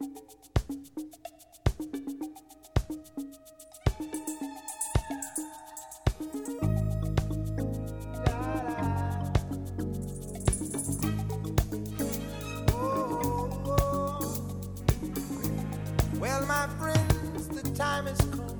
Well, my friends, the time has come.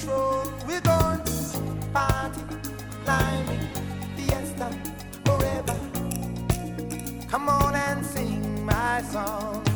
Sing my song.